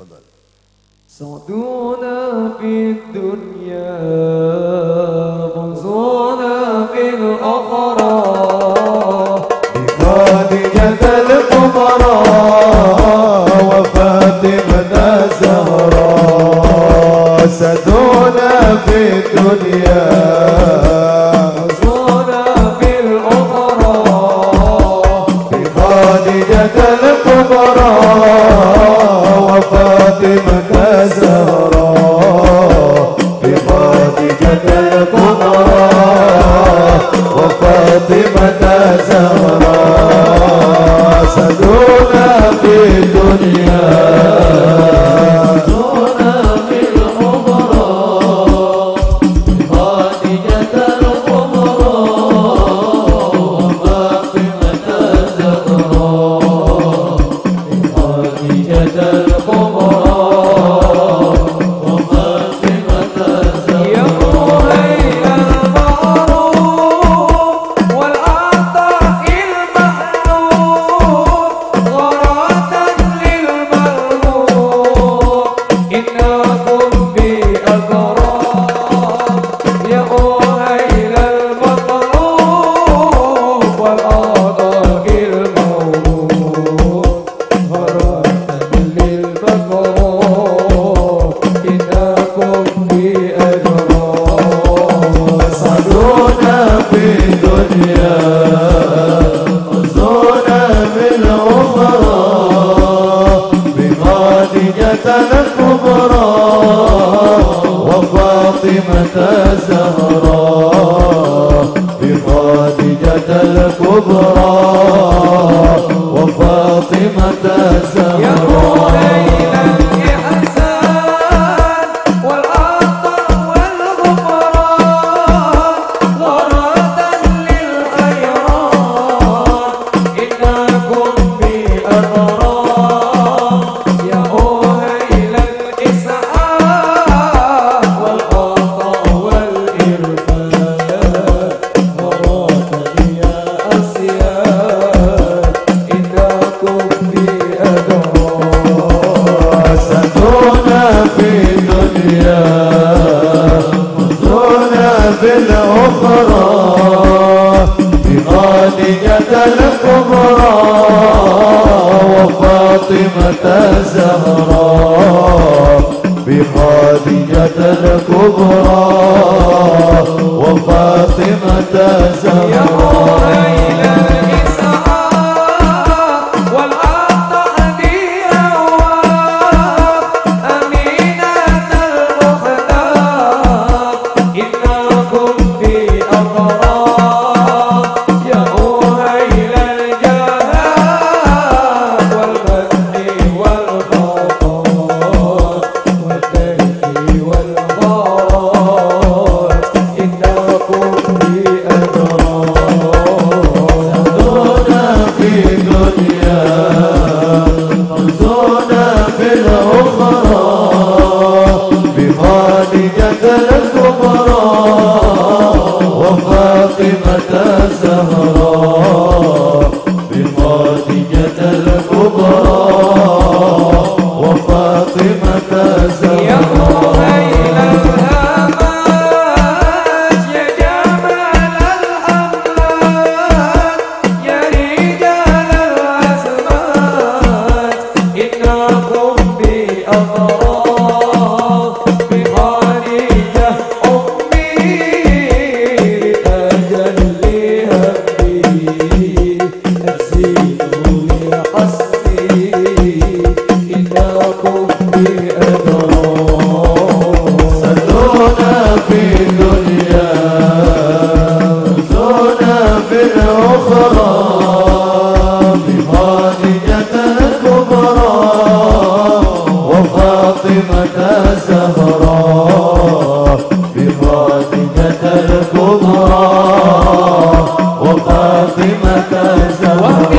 تفضل. صدونا في الدنيا غزونا في الأخرى. بخادجة الكبرى وفاطمة زهرا صدونا في الدنيا. الكبرى وفاطمة الزهراء بخادجة الكبرى خديجة الكبرى وفاطمة الزهراء بخديجة الكبرى وفاطمة الزهراء الكبرى الكبرى بفاطمة الكبرى وفاطمة الزهراء وفاطمة الزهراء